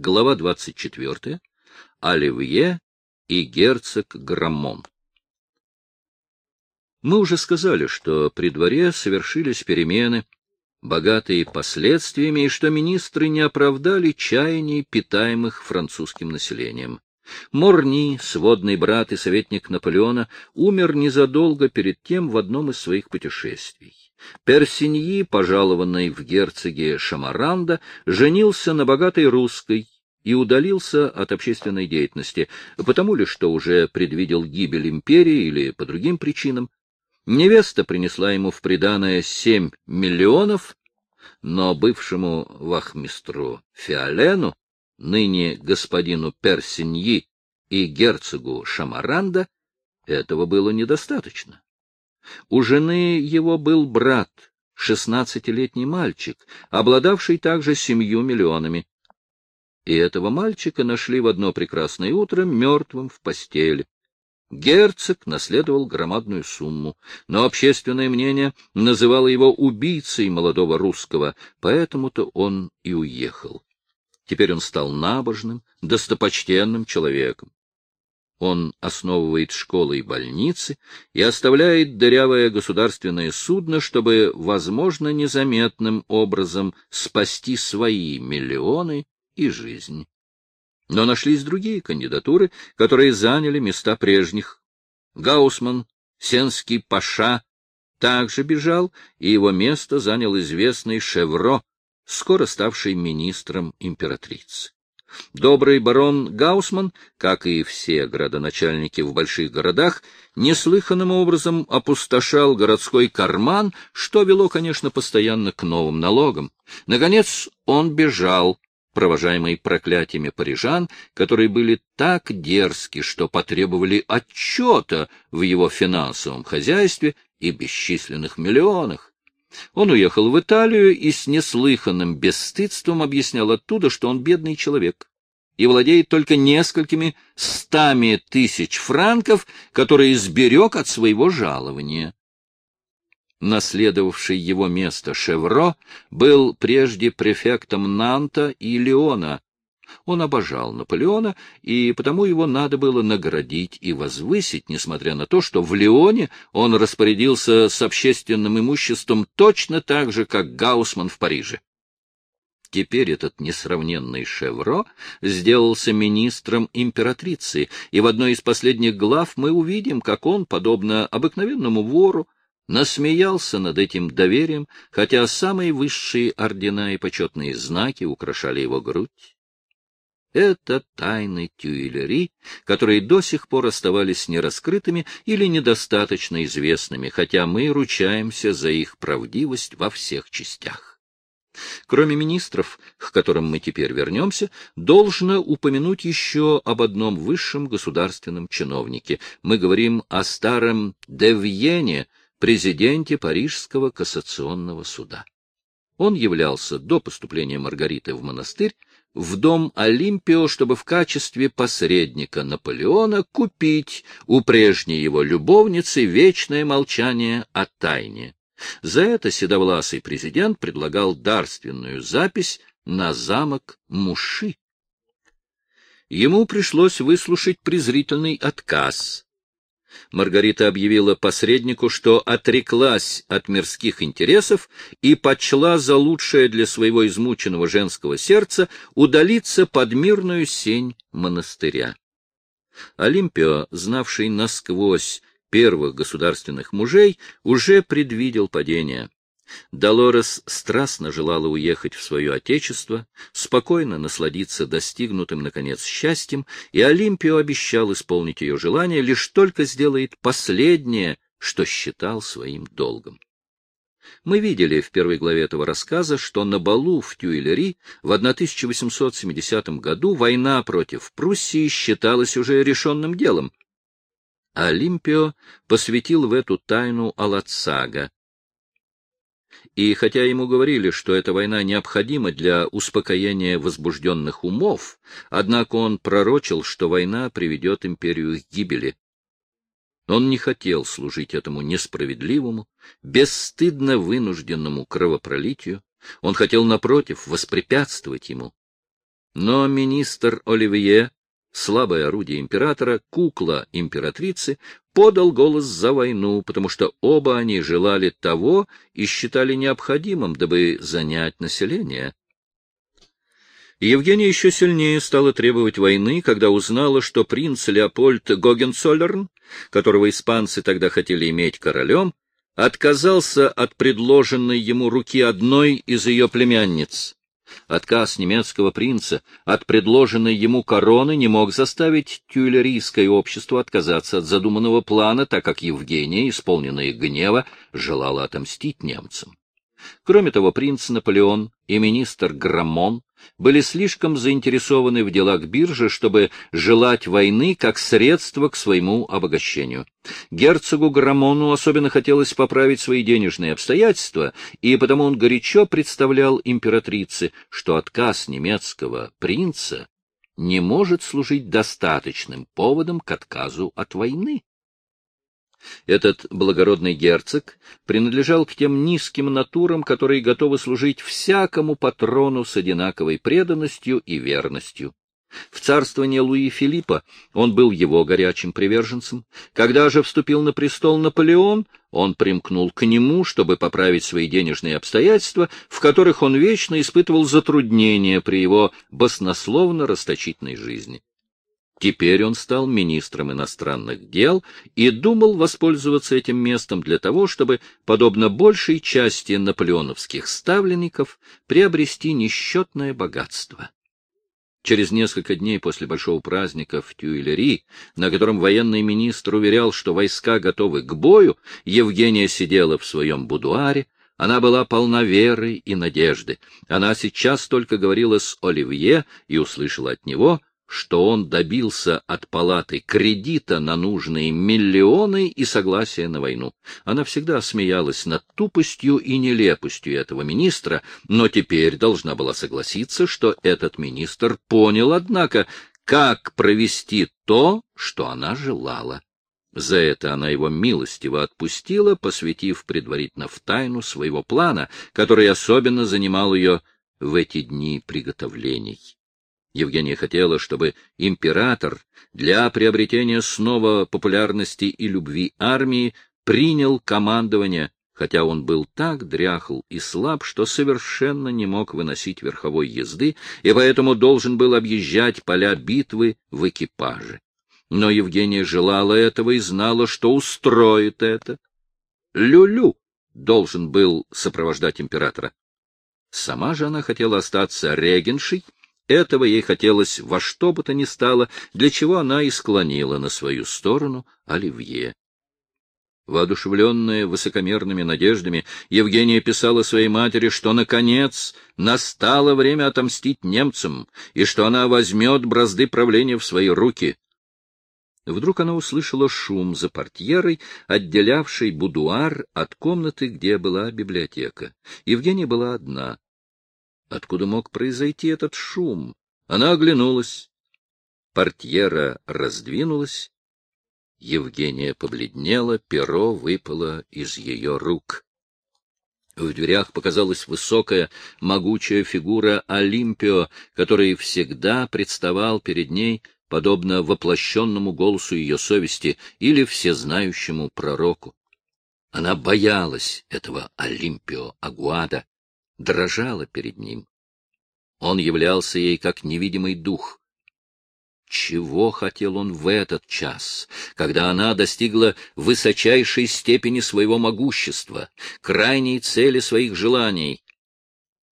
Глава 24. Оливье и герцог Граммон. Мы уже сказали, что при дворе совершились перемены, богатые последствиями, и что министры не оправдали чаяний, питаемых французским населением. Морни, сводный брат и советник Наполеона, умер незадолго перед тем в одном из своих путешествий. Персиньи, пожалованный в герцоге Шамаранда, женился на богатой русской и удалился от общественной деятельности, потому ли, что уже предвидел гибель империи или по другим причинам. Невеста принесла ему в приданое семь миллионов, но бывшему вахмистру Фиолену, ныне господину Персиньи и герцогу Шамаранда, этого было недостаточно. У жены его был брат, шестнадцатилетний мальчик, обладавший также семью миллионами. И этого мальчика нашли в одно прекрасное утро мертвым в постели. Герцог наследовал громадную сумму, но общественное мнение называло его убийцей молодого русского, поэтому-то он и уехал. Теперь он стал набожным, достопочтенным человеком. Он основывает школы и больницы и оставляет дырявое государственное судно, чтобы, возможно, незаметным образом спасти свои миллионы и жизнь. Но нашлись другие кандидатуры, которые заняли места прежних. Гаусман, Сенский Паша также бежал, и его место занял известный Шевро, скоро ставший министром императрицы. Добрый барон Гаусман, как и все градоначальники в больших городах, неслыханным образом опустошал городской карман, что вело, конечно, постоянно к новым налогам. Наконец он бежал, провожаемый проклятиями парижан, которые были так дерзки, что потребовали отчета в его финансовом хозяйстве и бесчисленных миллионах. Он уехал в Италию и с неслыханным бесстыдством объяснял оттуда, что он бедный человек и владеет только несколькими стами тысяч франков, которые сберег от своего жалования. Наследовавший его место Шевро был прежде префектом Нанта и Леона, он обожал Наполеона, и потому его надо было наградить и возвысить, несмотря на то, что в Лионе он распорядился с общественным имуществом точно так же, как Гаусман в Париже. Теперь этот несравненный Шевро сделался министром императрицы, и в одной из последних глав мы увидим, как он, подобно обыкновенному вору, насмеялся над этим доверием, хотя самые высшие ордена и почетные знаки украшали его грудь. Это тайны Тюильри, которые до сих пор оставались нераскрытыми или недостаточно известными, хотя мы ручаемся за их правдивость во всех частях. Кроме министров, к которым мы теперь вернемся, должно упомянуть еще об одном высшем государственном чиновнике. Мы говорим о старом Девьене, президенте Парижского кассационного суда. Он являлся до поступления Маргариты в монастырь в дом Олимпио, чтобы в качестве посредника Наполеона купить у прежней его любовницы вечное молчание о тайне. За это седовласый президент предлагал дарственную запись на замок Муши. Ему пришлось выслушать презрительный отказ, Маргарита объявила посреднику, что отреклась от мирских интересов и почла за лучшее для своего измученного женского сердца удалиться под мирную сень монастыря. Олимпио, знавший насквозь первых государственных мужей, уже предвидел падение. Долорес страстно желала уехать в свое отечество, спокойно насладиться достигнутым, наконец, счастьем, и Олимпио обещал исполнить ее желание, лишь только сделает последнее, что считал своим долгом. Мы видели в первой главе этого рассказа, что на балу в Тюильри в 1870 году война против Пруссии считалась уже решенным делом. Олимпио посвятил в эту тайну Алацага, и хотя ему говорили, что эта война необходима для успокоения возбужденных умов, однако он пророчил, что война приведет империю к гибели. Он не хотел служить этому несправедливому, бесстыдно вынужденному кровопролитию, он хотел, напротив, воспрепятствовать ему. Но министр Оливье, слабое орудие императора, кукла императрицы, подал голос за войну, потому что оба они желали того и считали необходимым, дабы занять население. Евгения еще сильнее стала требовать войны, когда узнала, что принц Леопольд Гогенцоллерн, которого испанцы тогда хотели иметь королем, отказался от предложенной ему руки одной из ее племянниц. Отказ немецкого принца от предложенной ему короны не мог заставить тюильрийское общество отказаться от задуманного плана, так как Евгения, исполненная гнева, желала отомстить немцам. Кроме того, принц Наполеон и министр Граммон были слишком заинтересованы в делах биржи, чтобы желать войны как средство к своему обогащению. Герцогу Граммону особенно хотелось поправить свои денежные обстоятельства, и потому он горячо представлял императрице, что отказ немецкого принца не может служить достаточным поводом к отказу от войны. Этот благородный герцог принадлежал к тем низким натурам, которые готовы служить всякому патрону с одинаковой преданностью и верностью. В царствование Луи Филиппа он был его горячим приверженцем. Когда же вступил на престол Наполеон, он примкнул к нему, чтобы поправить свои денежные обстоятельства, в которых он вечно испытывал затруднения при его баснословно-расточительной жизни. Теперь он стал министром иностранных дел и думал воспользоваться этим местом для того, чтобы, подобно большей части наполеоновских ставленников, приобрести несчетное богатство. Через несколько дней после большого праздника в Тюильри, на котором военный министр уверял, что войска готовы к бою, Евгения сидела в своем будуаре, она была полна веры и надежды. Она сейчас только говорила с Оливье и услышала от него — что он добился от палаты кредита на нужные миллионы и согласия на войну. Она всегда смеялась над тупостью и нелепостью этого министра, но теперь должна была согласиться, что этот министр понял, однако, как провести то, что она желала. За это она его милостиво отпустила, посвятив предварительно в тайну своего плана, который особенно занимал ее в эти дни приготовлений. Евгения хотела, чтобы император для приобретения снова популярности и любви армии принял командование, хотя он был так дряхл и слаб, что совершенно не мог выносить верховой езды, и поэтому должен был объезжать поля битвы в экипаже. Но Евгения желала этого и знала, что устроит это. Люлю -лю должен был сопровождать императора. Сама же она хотела остаться регеншей этого ей хотелось во что бы то ни стало, для чего она и склонила на свою сторону Оливье. Воодушевленная высокомерными надеждами, Евгения писала своей матери, что, наконец, настало время отомстить немцам, и что она возьмет бразды правления в свои руки. Вдруг она услышала шум за портьерой, отделявший будуар от комнаты, где была библиотека. Евгения была одна. Откуда мог произойти этот шум? Она оглянулась. Портьера раздвинулась. Евгения побледнела, перо выпало из ее рук. В дверях показалась высокая, могучая фигура Олимпио, который всегда представал перед ней, подобно воплощенному голосу ее совести или всезнающему пророку. Она боялась этого Олимпио Агуада, дрожала перед ним. Он являлся ей как невидимый дух. Чего хотел он в этот час, когда она достигла высочайшей степени своего могущества, крайней цели своих желаний?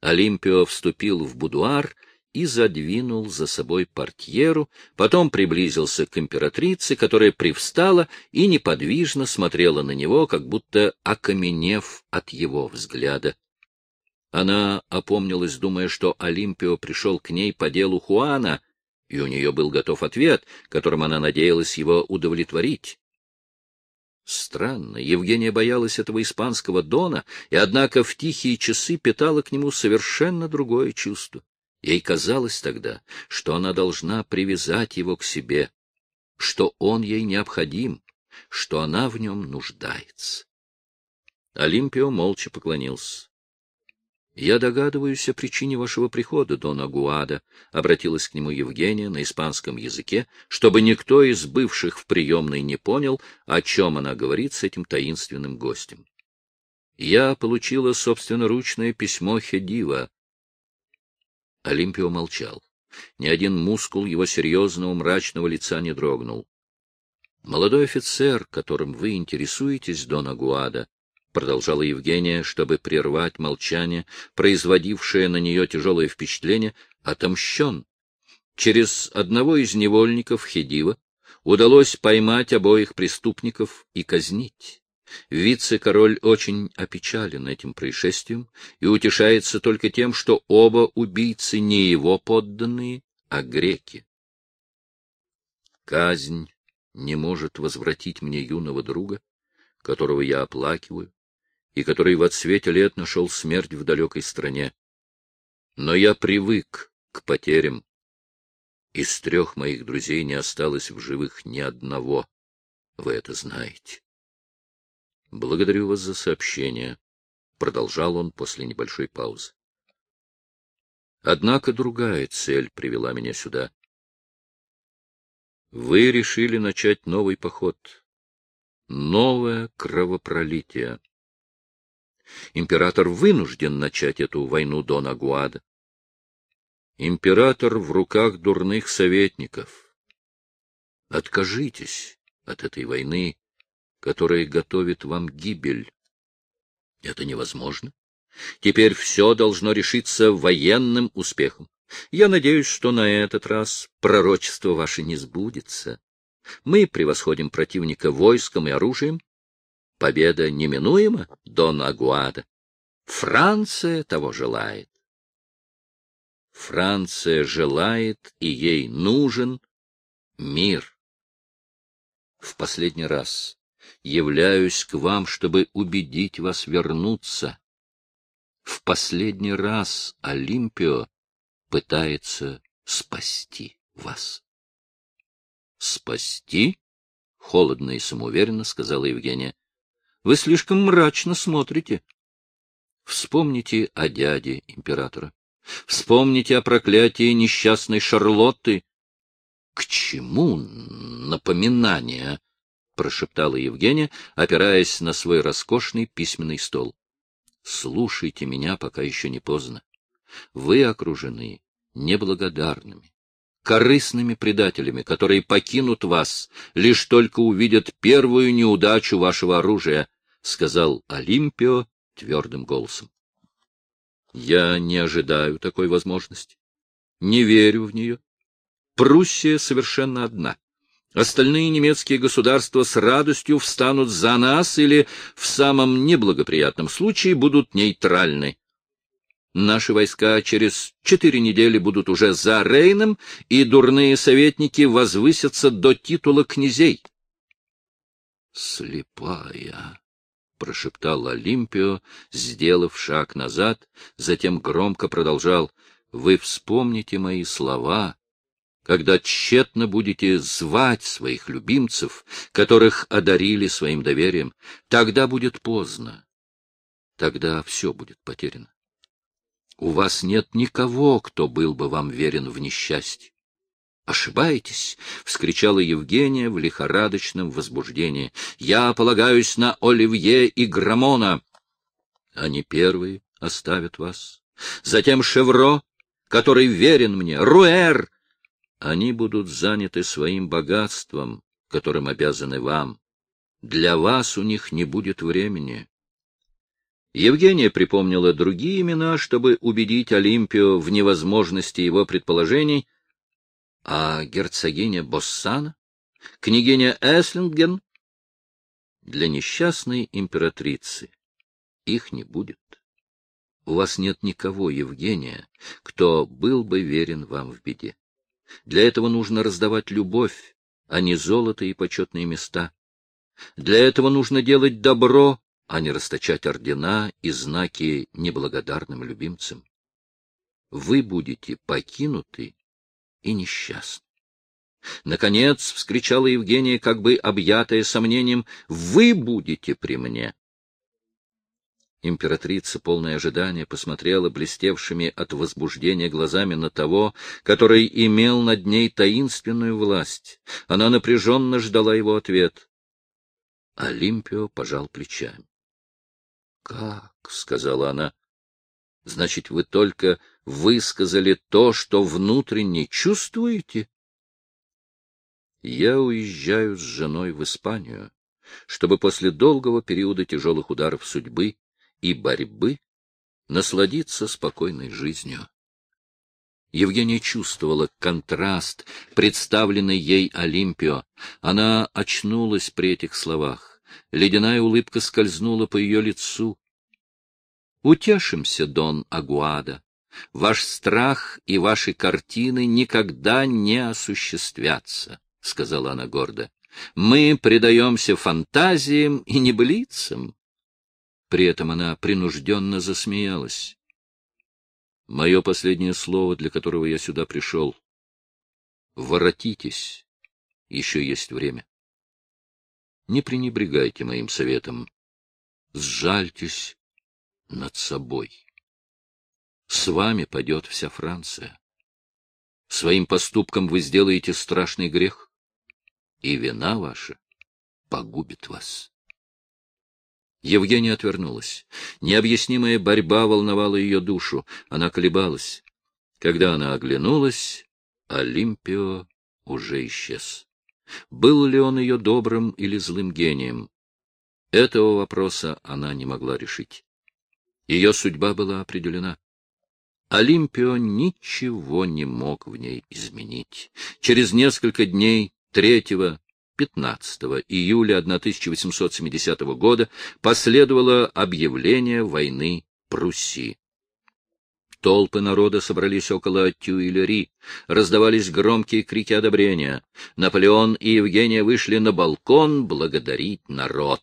Олимпио вступил в будуар и задвинул за собой портьеру, потом приблизился к императрице, которая привстала и неподвижно смотрела на него, как будто окаменев от его взгляда. Она опомнилась, думая, что Олимпио пришел к ней по делу Хуана, и у нее был готов ответ, которым она надеялась его удовлетворить. Странно, Евгения боялась этого испанского дона, и, однако, в тихие часы питала к нему совершенно другое чувство. Ей казалось тогда, что она должна привязать его к себе, что он ей необходим, что она в нем нуждается. Олимпио молча поклонился. — Я догадываюсь о причине вашего прихода, Дон Агуада, — обратилась к нему Евгения на испанском языке, чтобы никто из бывших в приемной не понял, о чем она говорит с этим таинственным гостем. Я получила собственноручное письмо Хедива. Олимпио молчал. Ни один мускул его серьезного мрачного лица не дрогнул. Молодой офицер, которым вы интересуетесь, Дон Агуада, — продолжала Евгения, чтобы прервать молчание, производившее на нее тяжелое впечатление, — отомщен. Через одного из невольников Хедива удалось поймать обоих преступников и казнить. Вице-король очень опечален этим происшествием и утешается только тем, что оба убийцы не его подданные, а греки. Казнь не может возвратить мне юного друга, которого я оплакиваю, и который в отсвете лет нашел смерть в далекой стране. Но я привык к потерям. Из трех моих друзей не осталось в живых ни одного. Вы это знаете. Благодарю вас за сообщение, — продолжал он после небольшой паузы. Однако другая цель привела меня сюда. Вы решили начать новый поход. Новое кровопролитие. Император вынужден начать эту войну Дон Агуада. Император в руках дурных советников. Откажитесь от этой войны, которая готовит вам гибель. Это невозможно. Теперь все должно решиться военным успехом. Я надеюсь, что на этот раз пророчество ваше не сбудется. Мы превосходим противника войском и оружием, Победа неминуема, Дон Агуада. Франция того желает. Франция желает, и ей нужен мир. В последний раз являюсь к вам, чтобы убедить вас вернуться. В последний раз Олимпио пытается спасти вас. — Спасти? — холодно и самоуверенно сказала Евгения. Вы слишком мрачно смотрите. Вспомните о дяде императора. Вспомните о проклятии несчастной Шарлотты. — К чему напоминание? — прошептала Евгения, опираясь на свой роскошный письменный стол. — Слушайте меня, пока еще не поздно. Вы окружены неблагодарными, корыстными предателями, которые покинут вас, лишь только увидят первую неудачу вашего оружия, — сказал Олимпио твердым голосом. — Я не ожидаю такой возможности. Не верю в нее. Пруссия совершенно одна. Остальные немецкие государства с радостью встанут за нас или, в самом неблагоприятном случае, будут нейтральны. Наши войска через четыре недели будут уже за Рейном, и дурные советники возвысятся до титула князей. Слепая, прошептал Олимпио, сделав шаг назад, затем громко продолжал: "Вы вспомните мои слова, когда тщетно будете звать своих любимцев, которых одарили своим доверием, тогда будет поздно. Тогда все будет потеряно. У вас нет никого, кто был бы вам верен в несчастье. «Ошибаетесь!» — вскричала Евгения в лихорадочном возбуждении. «Я полагаюсь на Оливье и Грамона. Они первые оставят вас. Затем Шевро, который верен мне, Руэр. Они будут заняты своим богатством, которым обязаны вам. Для вас у них не будет времени. Евгения припомнила другие имена, чтобы убедить Олимпио в невозможности его предположений. А герцогиня Боссана? Княгиня Эслинген? Для несчастной императрицы их не будет. У вас нет никого, Евгения, кто был бы верен вам в беде. Для этого нужно раздавать любовь, а не золото и почетные места. Для этого нужно делать добро, а не расточать ордена и знаки неблагодарным любимцам. Вы будете покинуты и несчастны. Наконец, — вскричала Евгения, как бы объятая сомнением, — вы будете при мне. Императрица, полное ожидания, посмотрела блестевшими от возбуждения глазами на того, который имел над ней таинственную власть. Она напряженно ждала его ответ. Олимпио пожал плечами. — Как? — сказала она. — Значит, вы только высказали то, что внутренне чувствуете? — Я уезжаю с женой в Испанию, чтобы после долгого периода тяжелых ударов судьбы и борьбы насладиться спокойной жизнью. Евгения чувствовала контраст, представленный ей Олимпио. Она очнулась при этих словах. Ледяная улыбка скользнула по ее лицу. «Утешимся, Дон Агуада. Ваш страх и ваши картины никогда не осуществятся», — сказала она гордо. «Мы предаемся фантазиям и небылицам. При этом она принужденно засмеялась. Мое последнее слово, для которого я сюда пришел. Воротитесь. Еще есть время. Не пренебрегайте моим советом. Сжальтесь над собой. С вами пойдет вся Франция. Своим поступком вы сделаете страшный грех, и вина ваша погубит вас. Евгения отвернулась. Необъяснимая борьба волновала ее душу. Она колебалась. Когда она оглянулась, Олимпио уже исчез. Был ли он ее добрым или злым гением? Этого вопроса она не могла решить. Ее судьба была определена. Олимпио ничего не мог в ней изменить. Через несколько дней, третьего, 15 июля 1870 года последовало объявление войны Пруссии. Толпы народа собрались около Тюильри, раздавались громкие крики одобрения. Наполеон и Евгения вышли на балкон благодарить народ.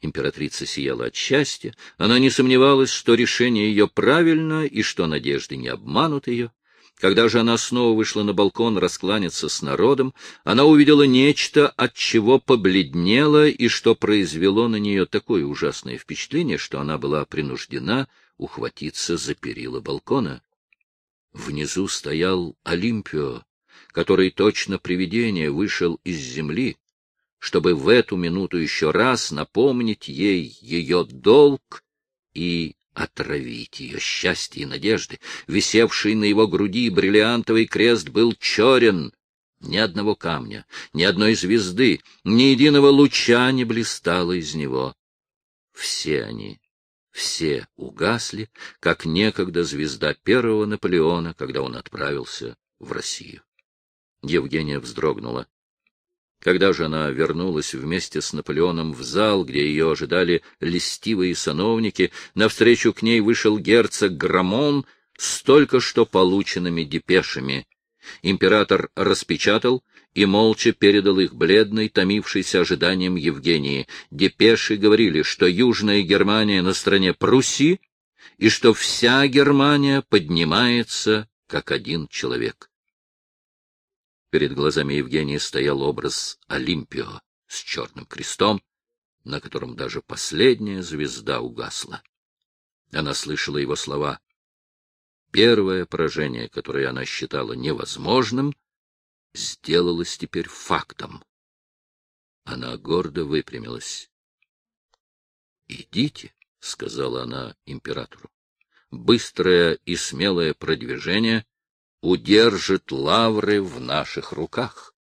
Императрица сияла от счастья, она не сомневалась, что решение ее правильно и что надежды не обманут ее. Когда же она снова вышла на балкон раскланяться с народом, она увидела нечто, от чего побледнела и что произвело на нее такое ужасное впечатление, что она была принуждена ухватиться за перила балкона. Внизу стоял Олимпио, который точно привидение вышел из земли, чтобы в эту минуту еще раз напомнить ей ее долг и отравить ее счастье и надежды. Висевший на его груди бриллиантовый крест был черен. Ни одного камня, ни одной звезды, ни единого луча не блистало из него. Все они, все угасли, как некогда звезда первого Наполеона, когда он отправился в Россию. Евгения вздрогнула. Когда же она вернулась вместе с Наполеоном в зал, где ее ожидали льстивые сановники, навстречу к ней вышел герцог Грамон с только что полученными депешами. Император распечатал и молча передал их бледной, томившейся ожиданием Евгении. Депеши говорили, что Южная Германия на стороне Пруссии и что вся Германия поднимается как один человек. Перед глазами Евгении стоял образ Олимпио с черным крестом, на котором даже последняя звезда угасла. Она слышала его слова. Первое поражение, которое она считала невозможным, сделалось теперь фактом. Она гордо выпрямилась. — Идите, — сказала она императору. Быстрое и смелое продвижение удержит лавры в наших руках.